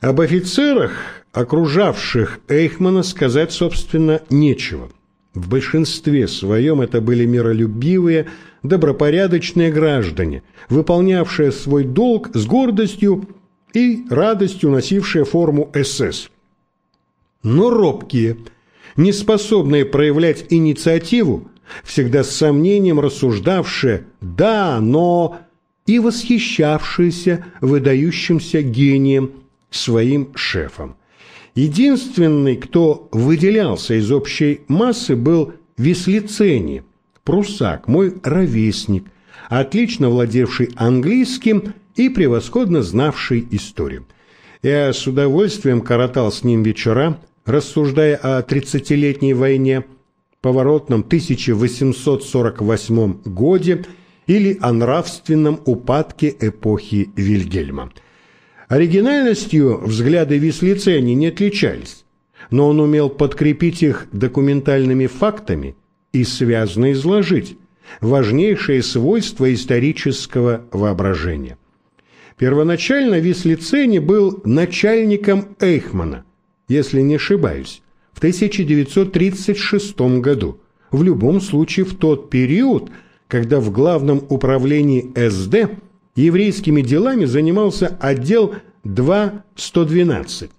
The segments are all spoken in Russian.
Об офицерах, окружавших Эйхмана, сказать, собственно, нечего. В большинстве своем это были миролюбивые, добропорядочные граждане, выполнявшие свой долг с гордостью и радостью носившие форму СС. Но робкие, неспособные проявлять инициативу, всегда с сомнением рассуждавшие «да, но…» и восхищавшиеся выдающимся гением своим шефом. Единственный, кто выделялся из общей массы, был Веслицени, прусак, мой ровесник, отлично владевший английским и превосходно знавший историю. Я с удовольствием коротал с ним вечера, рассуждая о тридцатилетней войне, поворотном 1848 годе или о нравственном упадке эпохи Вильгельма. Оригинальностью взгляды Вислицени не отличались, но он умел подкрепить их документальными фактами и связно изложить важнейшие свойства исторического воображения. Первоначально Вислицени был начальником Эйхмана, если не ошибаюсь, в 1936 году, в любом случае в тот период, когда в главном управлении СД еврейскими делами занимался отдел 2-112.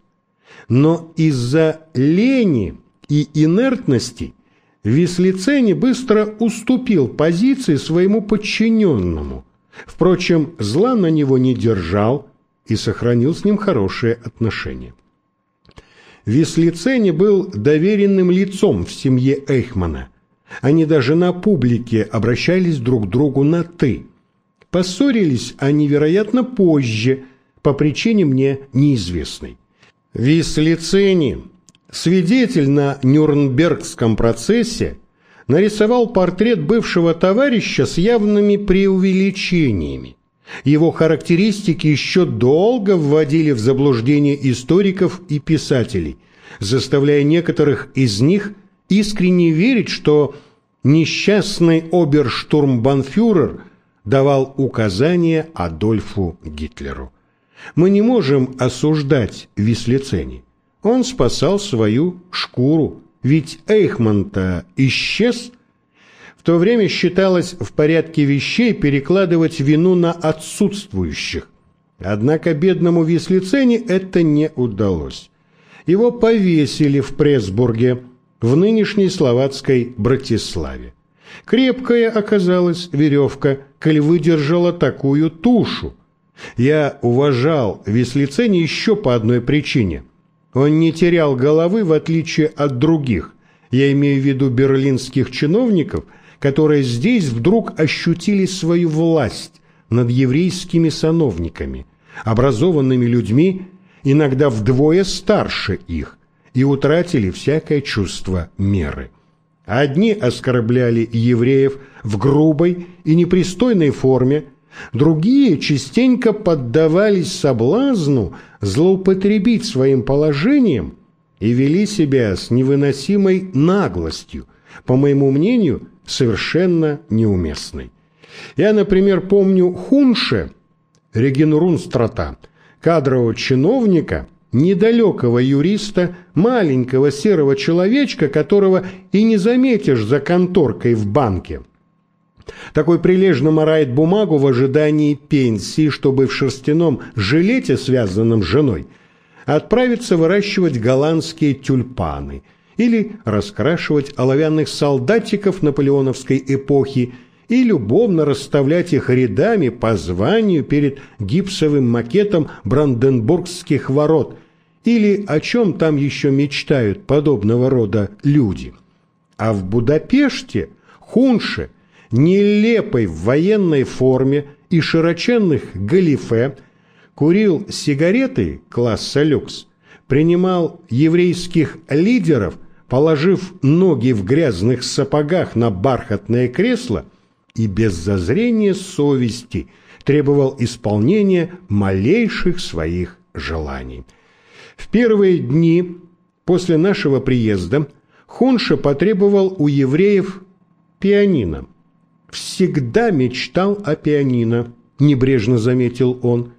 Но из-за лени и инертности Вислицени быстро уступил позиции своему подчиненному. Впрочем, зла на него не держал и сохранил с ним хорошие отношения. Вислицени был доверенным лицом в семье Эйхмана. Они даже на публике обращались друг к другу на «ты». Поссорились они, вероятно, позже, по причине мне неизвестной. Вислицени, свидетель на Нюрнбергском процессе, нарисовал портрет бывшего товарища с явными преувеличениями. Его характеристики еще долго вводили в заблуждение историков и писателей, заставляя некоторых из них искренне верить, что несчастный оберштурмбанфюрер давал указания Адольфу Гитлеру. Мы не можем осуждать Вислицени. Он спасал свою шкуру, ведь Эйхман-то исчез – в то время считалось в порядке вещей перекладывать вину на отсутствующих. Однако бедному Вислицене это не удалось. Его повесили в Пресбурге, в нынешней словацкой Братиславе. Крепкая оказалась веревка, коль выдержала такую тушу. Я уважал Вислицене еще по одной причине. Он не терял головы, в отличие от других. Я имею в виду берлинских чиновников – которые здесь вдруг ощутили свою власть над еврейскими сановниками, образованными людьми, иногда вдвое старше их, и утратили всякое чувство меры. Одни оскорбляли евреев в грубой и непристойной форме, другие частенько поддавались соблазну злоупотребить своим положением и вели себя с невыносимой наглостью, по моему мнению, совершенно неуместной. Я, например, помню Хунше, Регенрунстрата, кадрового чиновника, недалекого юриста, маленького серого человечка, которого и не заметишь за конторкой в банке. Такой прилежно морает бумагу в ожидании пенсии, чтобы в шерстяном жилете, связанном с женой, отправиться выращивать голландские тюльпаны – или раскрашивать оловянных солдатиков наполеоновской эпохи и любовно расставлять их рядами по званию перед гипсовым макетом Бранденбургских ворот или о чем там еще мечтают подобного рода люди. А в Будапеште Хунше, нелепой в военной форме и широченных галифе, курил сигареты класса люкс, принимал еврейских лидеров – положив ноги в грязных сапогах на бархатное кресло и без зазрения совести требовал исполнения малейших своих желаний. В первые дни после нашего приезда Хунша потребовал у евреев пианино. «Всегда мечтал о пианино», – небрежно заметил он.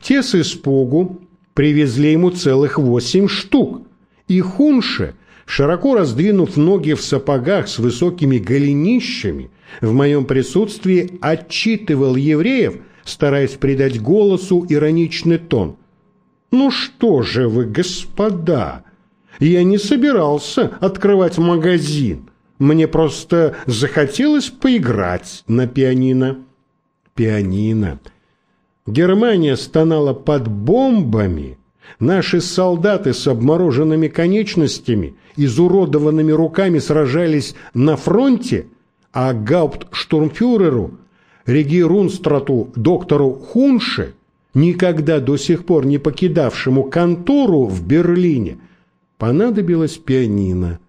Те с испугу привезли ему целых восемь штук. И Хунше, широко раздвинув ноги в сапогах с высокими голенищами, в моем присутствии отчитывал евреев, стараясь придать голосу ироничный тон. «Ну что же вы, господа, я не собирался открывать магазин. Мне просто захотелось поиграть на пианино». Пианино. Германия стонала под бомбами. Наши солдаты с обмороженными конечностями, изуродованными руками сражались на фронте, а гауптштурмфюреру, регирунстрату доктору Хунше, никогда до сих пор не покидавшему контору в Берлине, понадобилось пианино,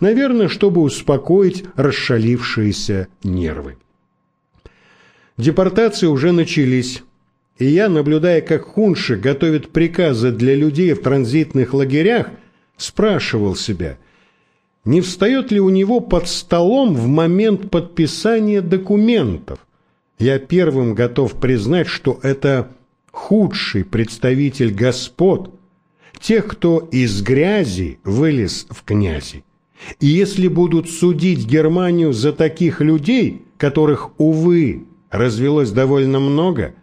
наверное, чтобы успокоить расшалившиеся нервы. Депортации уже начались, и я, наблюдая, как Хунши готовит приказы для людей в транзитных лагерях, спрашивал себя, не встает ли у него под столом в момент подписания документов. Я первым готов признать, что это худший представитель господ, тех, кто из грязи вылез в князи. И если будут судить Германию за таких людей, которых, увы, развелось довольно много,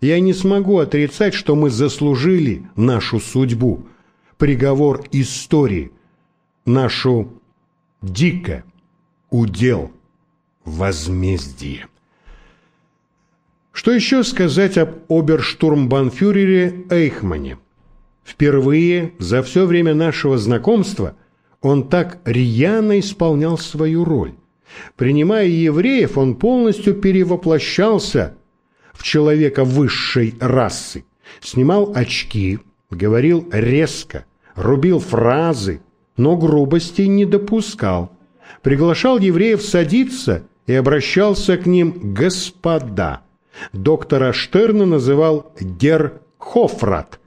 я не смогу отрицать, что мы заслужили нашу судьбу, приговор истории, нашу дико удел возмездие. Что еще сказать об оберштурмбанфюрере Эйхмане? Впервые за все время нашего знакомства он так рьяно исполнял свою роль. Принимая евреев, он полностью перевоплощался человека высшей расы. Снимал очки, говорил резко, рубил фразы, но грубостей не допускал. Приглашал евреев садиться и обращался к ним «господа». Доктора Штерна называл «гер Хофрат»,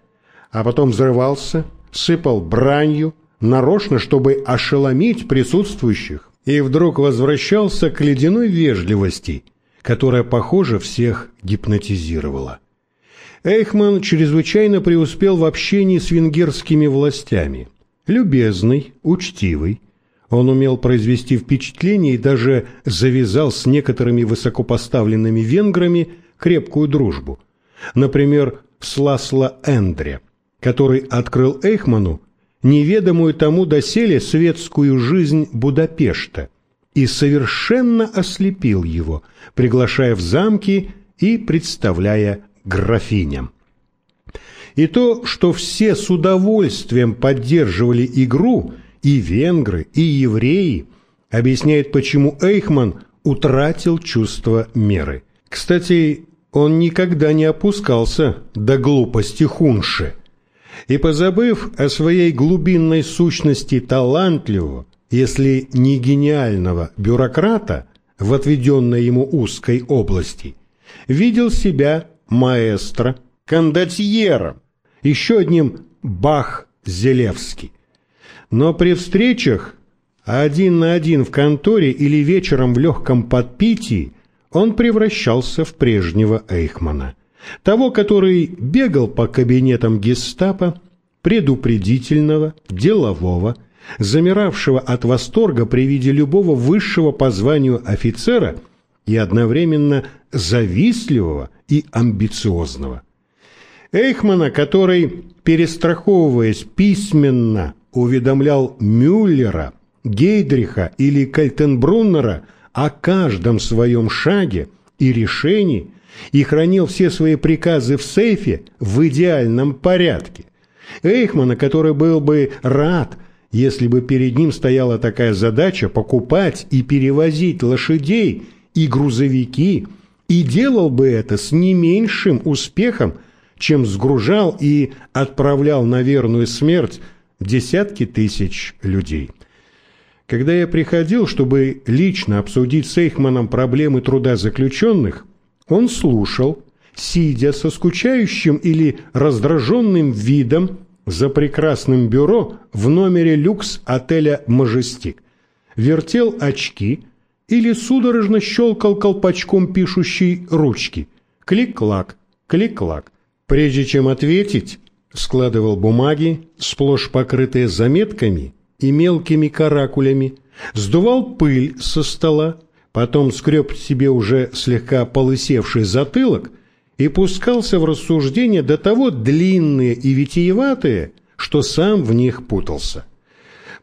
а потом взрывался, сыпал бранью, нарочно, чтобы ошеломить присутствующих и вдруг возвращался к ледяной вежливости, которая, похоже, всех гипнотизировала. Эйхман чрезвычайно преуспел в общении с венгерскими властями. Любезный, учтивый, он умел произвести впечатление и даже завязал с некоторыми высокопоставленными венграми крепкую дружбу. Например, с Ласло Эндре, который открыл Эйхману неведомую тому доселе светскую жизнь Будапешта и совершенно ослепил его, приглашая в замки и представляя графиням. И то, что все с удовольствием поддерживали игру, и венгры, и евреи, объясняет, почему Эйхман утратил чувство меры. Кстати, он никогда не опускался до глупости хунши – и позабыв о своей глубинной сущности талантливого, если не гениального бюрократа в отведенной ему узкой области, видел себя маэстро, кондотьером, еще одним Бах-Зелевский. Но при встречах один на один в конторе или вечером в легком подпитии он превращался в прежнего Эйхмана – того, который бегал по кабинетам гестапо, предупредительного, делового, замиравшего от восторга при виде любого высшего по званию офицера и одновременно завистливого и амбициозного. Эйхмана, который, перестраховываясь письменно, уведомлял Мюллера, Гейдриха или Кальтенбруннера о каждом своем шаге и решении, и хранил все свои приказы в сейфе в идеальном порядке. Эйхмана, который был бы рад, если бы перед ним стояла такая задача покупать и перевозить лошадей и грузовики, и делал бы это с не меньшим успехом, чем сгружал и отправлял на верную смерть десятки тысяч людей. Когда я приходил, чтобы лично обсудить с Эйхманом проблемы труда заключенных, он слушал, сидя со скучающим или раздраженным видом за прекрасным бюро в номере люкс отеля «Мажестик», вертел очки или судорожно щелкал колпачком пишущей ручки. Клик-клак, клик-клак. Прежде чем ответить, складывал бумаги, сплошь покрытые заметками и мелкими каракулями, сдувал пыль со стола, потом скреб себе уже слегка полысевший затылок и пускался в рассуждения до того длинные и витиеватые, что сам в них путался.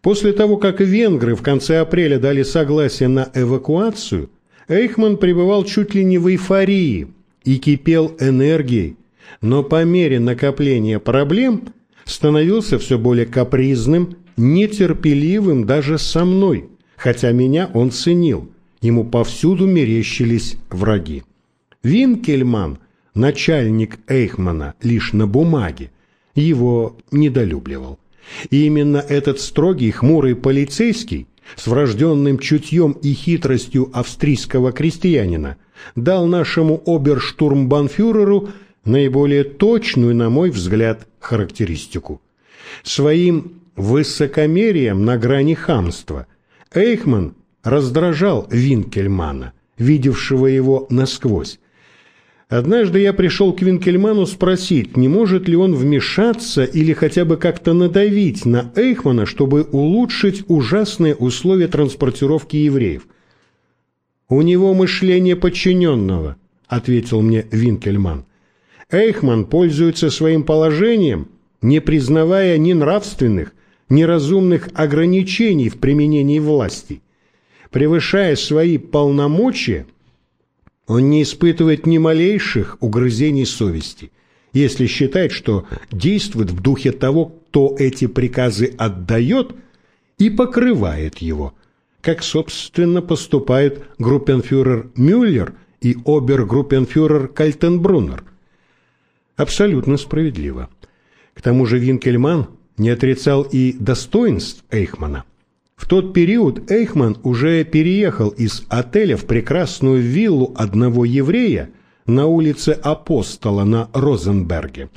После того, как венгры в конце апреля дали согласие на эвакуацию, Эйхман пребывал чуть ли не в эйфории и кипел энергией, но по мере накопления проблем становился все более капризным, нетерпеливым даже со мной, хотя меня он ценил, ему повсюду мерещились враги. Винкельман, начальник Эйхмана, лишь на бумаге, его недолюбливал. И именно этот строгий, хмурый полицейский с врожденным чутьем и хитростью австрийского крестьянина дал нашему оберштурмбанфюреру наиболее точную, на мой взгляд, характеристику. Своим высокомерием на грани хамства Эйхман раздражал Винкельмана, видевшего его насквозь. Однажды я пришел к Винкельману спросить, не может ли он вмешаться или хотя бы как-то надавить на Эйхмана, чтобы улучшить ужасные условия транспортировки евреев. «У него мышление подчиненного», — ответил мне Винкельман. Эйхман пользуется своим положением, не признавая ни нравственных, ни разумных ограничений в применении власти. Превышая свои полномочия, он не испытывает ни малейших угрызений совести, если считает, что действует в духе того, кто эти приказы отдает и покрывает его, как, собственно, поступают группенфюрер Мюллер и обергруппенфюрер Кальтенбруннер. Абсолютно справедливо. К тому же Винкельман не отрицал и достоинств Эйхмана. В тот период Эйхман уже переехал из отеля в прекрасную виллу одного еврея на улице Апостола на Розенберге.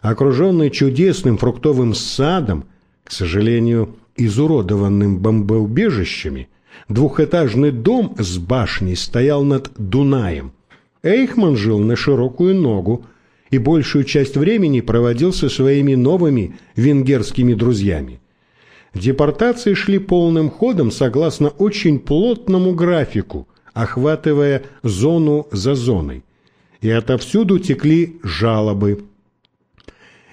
Окруженный чудесным фруктовым садом, к сожалению, изуродованным бомбоубежищами, двухэтажный дом с башней стоял над Дунаем. Эйхман жил на широкую ногу, и большую часть времени проводил со своими новыми венгерскими друзьями. Депортации шли полным ходом согласно очень плотному графику, охватывая зону за зоной. И отовсюду текли жалобы.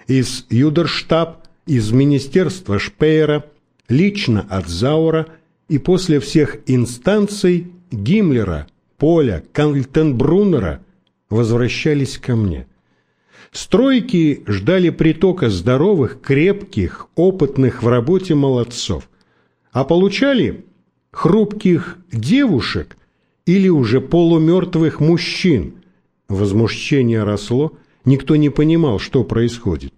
Из Юдерштаб, из Министерства Шпеера, лично от Заура и после всех инстанций Гиммлера, Поля, Кальтенбруннера возвращались ко мне. Стройки ждали притока здоровых, крепких, опытных в работе молодцов, а получали хрупких девушек или уже полумертвых мужчин. Возмущение росло, никто не понимал, что происходит.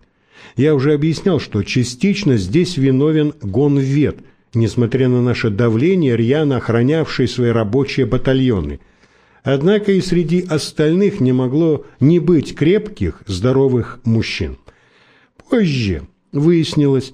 Я уже объяснял, что частично здесь виновен гонвет, несмотря на наше давление, рьяно охранявший свои рабочие батальоны – Однако и среди остальных не могло не быть крепких, здоровых мужчин. Позже выяснилось,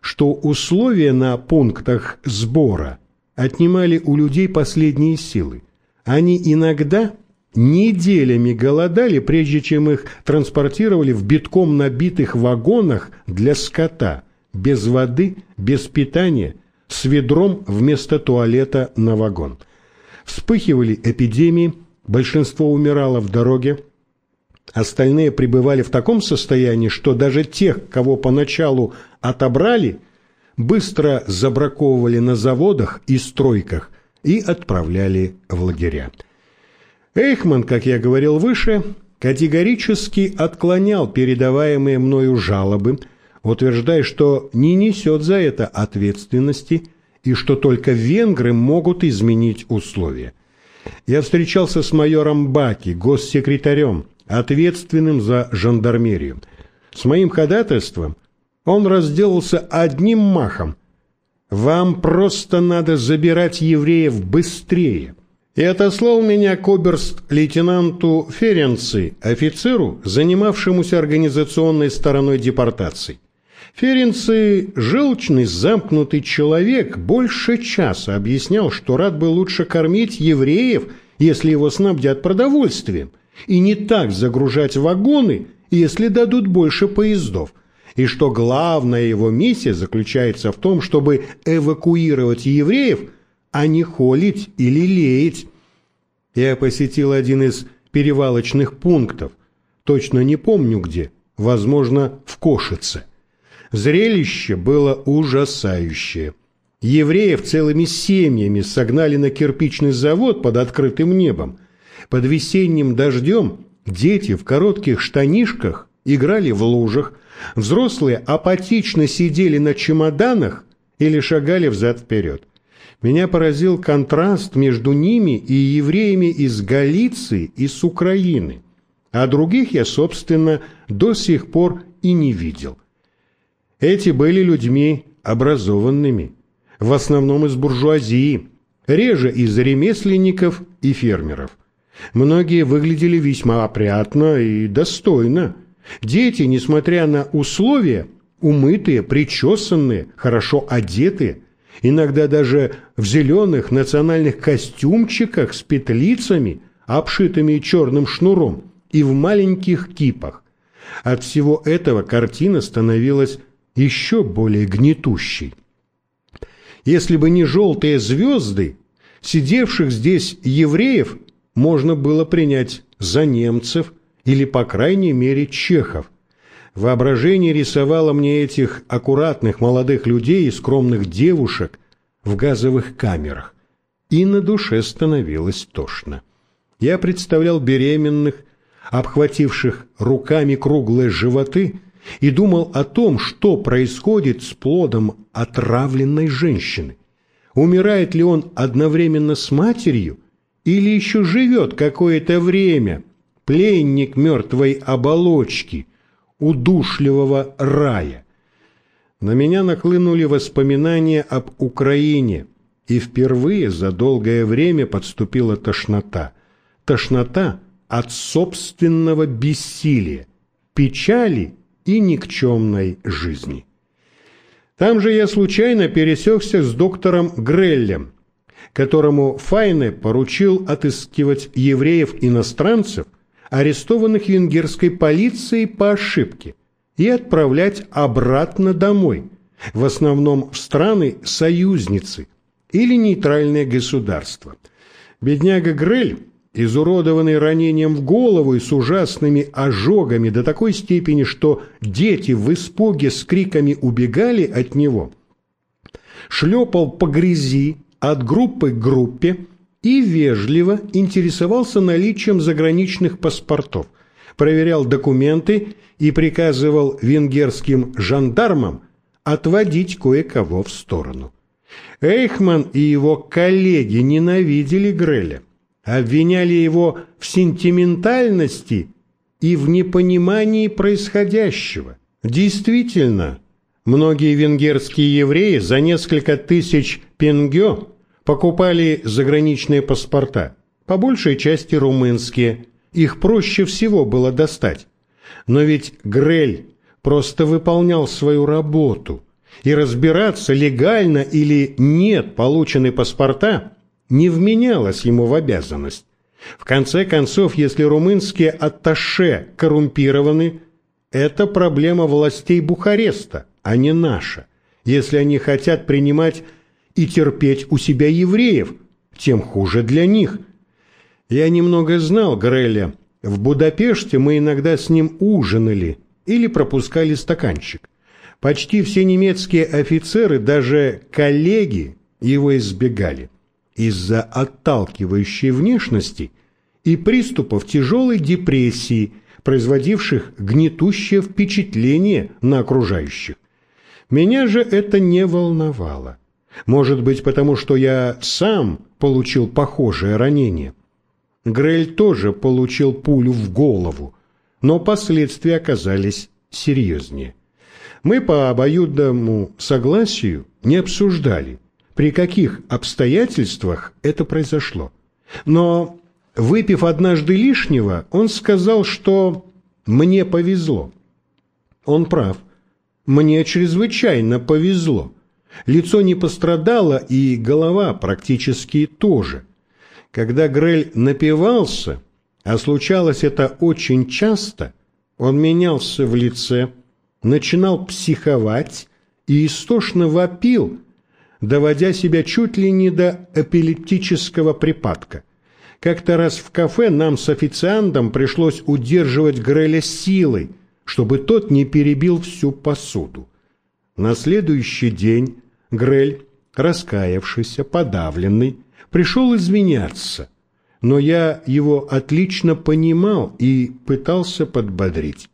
что условия на пунктах сбора отнимали у людей последние силы. Они иногда неделями голодали, прежде чем их транспортировали в битком набитых вагонах для скота, без воды, без питания, с ведром вместо туалета на вагон. Вспыхивали эпидемии, большинство умирало в дороге, остальные пребывали в таком состоянии, что даже тех, кого поначалу отобрали, быстро забраковывали на заводах и стройках и отправляли в лагеря. Эйхман, как я говорил выше, категорически отклонял передаваемые мною жалобы, утверждая, что не несет за это ответственности – и что только венгры могут изменить условия. Я встречался с майором Баки, госсекретарем, ответственным за жандармерию. С моим ходатайством он разделался одним махом. «Вам просто надо забирать евреев быстрее» и отослал меня к оберст-лейтенанту Ференци, офицеру, занимавшемуся организационной стороной депортаций. Ференци, желчный, замкнутый человек, больше часа объяснял, что рад бы лучше кормить евреев, если его снабдят продовольствием, и не так загружать вагоны, если дадут больше поездов. и что главная его миссия заключается в том, чтобы эвакуировать евреев, а не холить или леять. Я посетил один из перевалочных пунктов, точно не помню где, возможно, в Кошице. Зрелище было ужасающее. Евреев целыми семьями согнали на кирпичный завод под открытым небом. Под весенним дождем дети в коротких штанишках играли в лужах, взрослые апатично сидели на чемоданах или шагали взад-вперед. Меня поразил контраст между ними и евреями из Галиции и с Украины. А других я, собственно, до сих пор и не видел. Эти были людьми образованными – в основном из буржуазии, реже из ремесленников и фермеров. Многие выглядели весьма опрятно и достойно. Дети, несмотря на условия, умытые, причесанные, хорошо одетые, иногда даже в зеленых национальных костюмчиках с петлицами, обшитыми черным шнуром, и в маленьких кипах. От всего этого картина становилась еще более гнетущей. Если бы не желтые звезды, сидевших здесь евреев можно было принять за немцев или, по крайней мере, чехов. Воображение рисовало мне этих аккуратных молодых людей и скромных девушек в газовых камерах, и на душе становилось тошно. Я представлял беременных, обхвативших руками круглые животы, и думал о том, что происходит с плодом отравленной женщины. Умирает ли он одновременно с матерью или еще живет какое-то время, пленник мертвой оболочки, удушливого рая? На меня нахлынули воспоминания об Украине, и впервые за долгое время подступила тошнота. Тошнота от собственного бессилия, печали и никчемной жизни. Там же я случайно пересекся с доктором Греллем, которому Файне поручил отыскивать евреев-иностранцев, арестованных венгерской полицией по ошибке, и отправлять обратно домой, в основном в страны-союзницы или нейтральные государства. Бедняга Грель изуродованный ранением в голову и с ужасными ожогами до такой степени, что дети в испуге с криками убегали от него, шлепал по грязи от группы к группе и вежливо интересовался наличием заграничных паспортов, проверял документы и приказывал венгерским жандармам отводить кое-кого в сторону. Эйхман и его коллеги ненавидели Греля обвиняли его в сентиментальности и в непонимании происходящего. Действительно, многие венгерские евреи за несколько тысяч пенгё покупали заграничные паспорта, по большей части румынские, их проще всего было достать. Но ведь Грель просто выполнял свою работу, и разбираться, легально или нет получены паспорта – не вменялось ему в обязанность. В конце концов, если румынские атташе коррумпированы, это проблема властей Бухареста, а не наша. Если они хотят принимать и терпеть у себя евреев, тем хуже для них. Я немного знал Греля. В Будапеште мы иногда с ним ужинали или пропускали стаканчик. Почти все немецкие офицеры, даже коллеги, его избегали из-за отталкивающей внешности и приступов тяжелой депрессии, производивших гнетущее впечатление на окружающих. Меня же это не волновало. Может быть, потому что я сам получил похожее ранение. Грель тоже получил пулю в голову, но последствия оказались серьезнее. Мы по обоюдному согласию не обсуждали – при каких обстоятельствах это произошло. Но, выпив однажды лишнего, он сказал, что «мне повезло». Он прав. Мне чрезвычайно повезло. Лицо не пострадало, и голова практически тоже. Когда Грель напивался, а случалось это очень часто, он менялся в лице, начинал психовать и истошно вопил, доводя себя чуть ли не до эпилептического припадка. Как-то раз в кафе нам с официантом пришлось удерживать Греля силой, чтобы тот не перебил всю посуду. На следующий день Грель, раскаявшийся, подавленный, пришел извиняться, но я его отлично понимал и пытался подбодрить.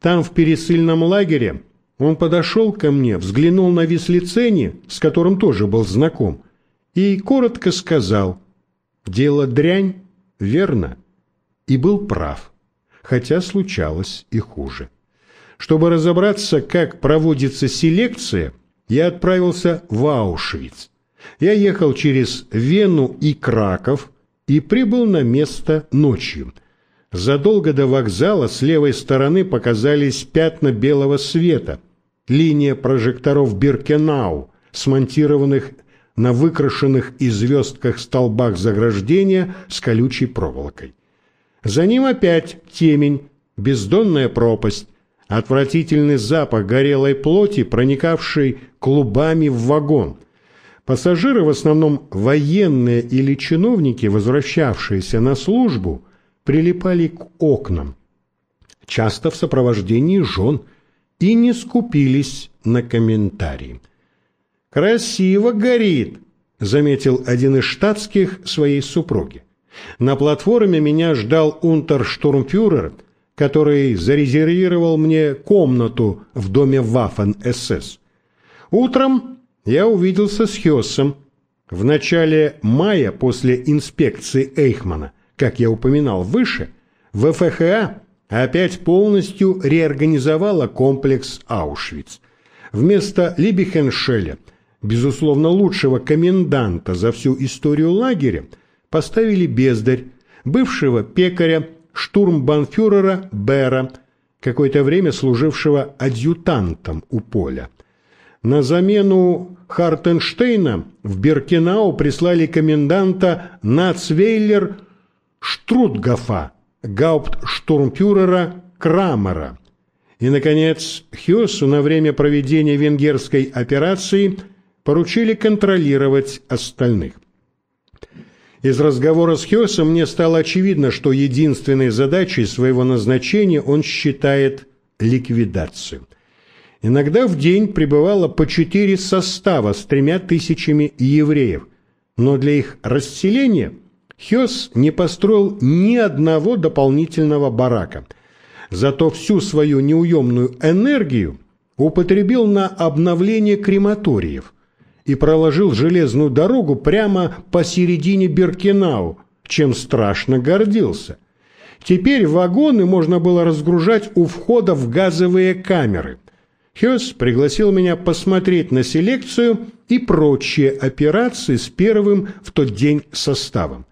Там, в пересыльном лагере, он подошел ко мне, взглянул на Веслицени, с которым тоже был знаком, и коротко сказал «Дело дрянь, верно?» И был прав, хотя случалось и хуже. Чтобы разобраться, как проводится селекция, я отправился в Аушвиц. Я ехал через Вену и Краков и прибыл на место ночью. Задолго до вокзала с левой стороны показались пятна белого света, линия прожекторов Биркенау, смонтированных на выкрашенных и звездках столбах заграждения с колючей проволокой. За ним опять темень, бездонная пропасть, отвратительный запах горелой плоти, проникавший клубами в вагон. Пассажиры, в основном военные или чиновники, возвращавшиеся на службу, прилипали к окнам, часто в сопровождении жен, и не скупились на комментарии. «Красиво горит», — заметил один из штатских своей супруге. На платформе меня ждал унтерштурмфюрер, который зарезервировал мне комнату в доме Ваффен-СС. Утром я увиделся с Хессом. В начале мая после инспекции Эйхмана, как я упоминал выше, ВФХА опять полностью реорганизовала комплекс Аушвиц. Вместо Либихеншеля, безусловно лучшего коменданта за всю историю лагеря, поставили бездарь, бывшего пекаря, штурмбанфюрера Бера, какое-то время служившего адъютантом у поля. На замену Хартенштейна в Беркинау прислали коменданта Нацвейлер Штрутгафа, гауптштурмфюрера Крамера. И, наконец, Хёсу на время проведения венгерской операции поручили контролировать остальных. Из разговора с Хёсом мне стало очевидно, что единственной задачей своего назначения он считает ликвидацию. Иногда в день прибывало по четыре состава с тремя тысячами евреев, но для их расселения Хёс не построил ни одного дополнительного барака. Зато всю свою неуемную энергию употребил на обновление крематориев и проложил железную дорогу прямо посередине Беркинау, чем страшно гордился. Теперь вагоны можно было разгружать у входа в газовые камеры – Хёс пригласил меня посмотреть на селекцию и прочие операции с первым в тот день составом.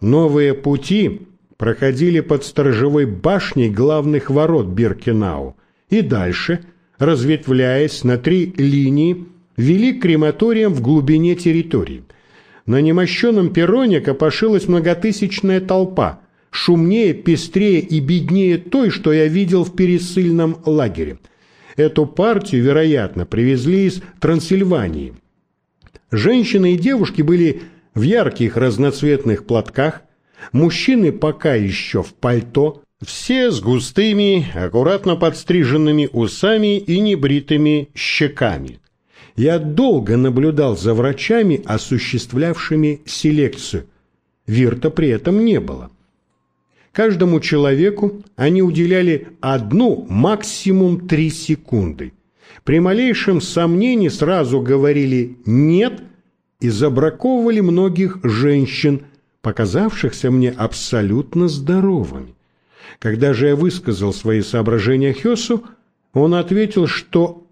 Новые пути проходили под сторожевой башней главных ворот Биркенау и дальше, разветвляясь на три линии, вели к крематориям в глубине территории. На немощенном перроне копошилась многотысячная толпа, шумнее, пестрее и беднее той, что я видел в пересыльном лагере – Эту партию, вероятно, привезли из Трансильвании. Женщины и девушки были в ярких разноцветных платках, мужчины пока еще в пальто, все с густыми, аккуратно подстриженными усами и небритыми щеками. Я долго наблюдал за врачами, осуществлявшими селекцию. Вирта при этом не было. Каждому человеку они уделяли одну, максимум три секунды. При малейшем сомнении сразу говорили «нет» и забраковывали многих женщин, показавшихся мне абсолютно здоровыми. Когда же я высказал свои соображения Хёсу, он ответил, что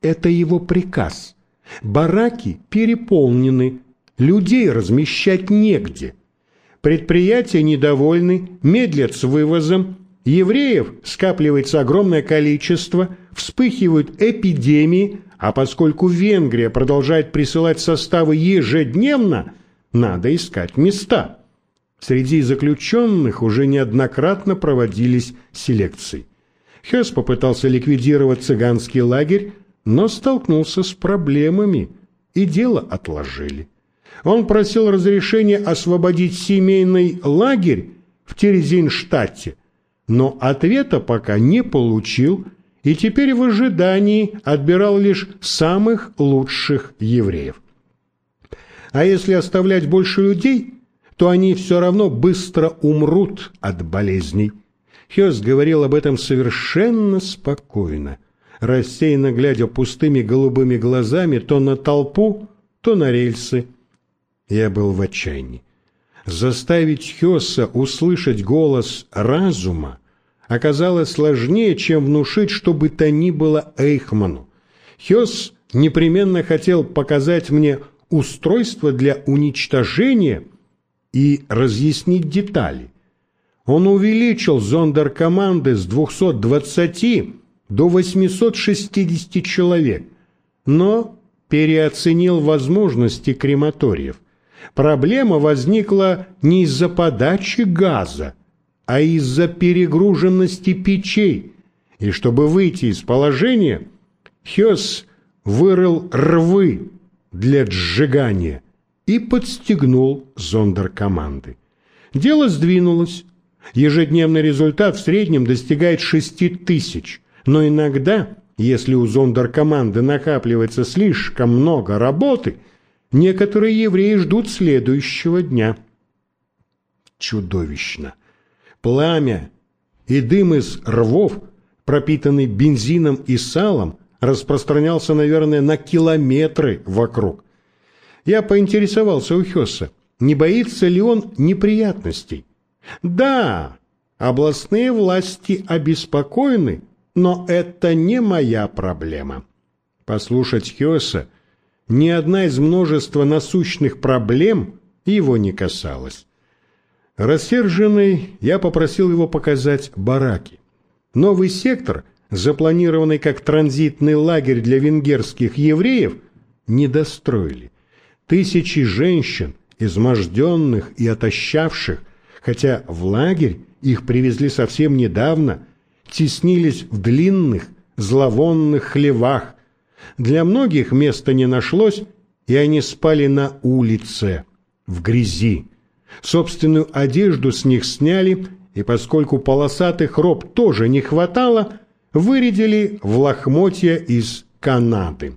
это его приказ. Бараки переполнены, людей размещать негде. Предприятия недовольны, медлят с вывозом, евреев скапливается огромное количество, вспыхивают эпидемии, а поскольку Венгрия продолжает присылать составы ежедневно, надо искать места. Среди заключенных уже неоднократно проводились селекции. Хёс попытался ликвидировать цыганский лагерь, но столкнулся с проблемами, и дело отложили. Он просил разрешения освободить семейный лагерь в Терезинштадте, но ответа пока не получил и теперь в ожидании отбирал лишь самых лучших евреев. А если оставлять больше людей, то они все равно быстро умрут от болезней. Хёс говорил об этом совершенно спокойно, рассеянно глядя пустыми голубыми глазами то на толпу, то на рельсы. Я был в отчаянии. Заставить Хёса услышать голос разума оказалось сложнее, чем внушить, что бы то ни было Эйхману. Хёс непременно хотел показать мне устройство для уничтожения и разъяснить детали. Он увеличил зондеркоманды с 220 до 860 человек, но переоценил возможности крематориев. Проблема возникла не из-за подачи газа, а из-за перегруженности печей. И чтобы выйти из положения, Хёс вырыл рвы для сжигания и подстегнул зондеркоманды. Дело сдвинулось. Ежедневный результат в среднем достигает 6 тысяч, но иногда, если у зондеркоманды накапливается слишком много работы – Некоторые евреи ждут следующего дня. Чудовищно. Пламя и дым из рвов, пропитанный бензином и салом, распространялся, наверное, на километры вокруг. Я поинтересовался у Хесса, не боится ли он неприятностей. Да, областные власти обеспокоены, но это не моя проблема. Послушать Хесса ни одна из множества насущных проблем его не касалась. Рассерженный, я попросил его показать бараки. Новый сектор, запланированный как транзитный лагерь для венгерских евреев, не достроили. Тысячи женщин, изможденных и отощавших, хотя в лагерь их привезли совсем недавно, теснились в длинных, зловонных хлевах, для многих места не нашлось, и они спали на улице, в грязи. Собственную одежду с них сняли, и поскольку полосатых роб тоже не хватало, вырядили в лохмотья из Канады.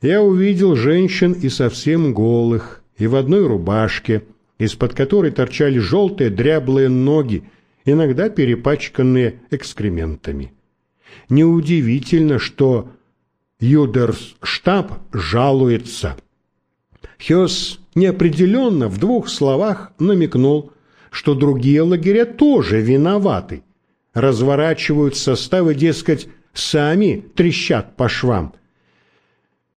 Я увидел женщин и совсем голых, и в одной рубашке, из-под которой торчали желтые дряблые ноги, иногда перепачканные экскрементами. Неудивительно, что Юдерштаб жалуется. Хёс неопределенно в двух словах намекнул, что другие лагеря тоже виноваты. Разворачивают составы, дескать, сами трещат по швам.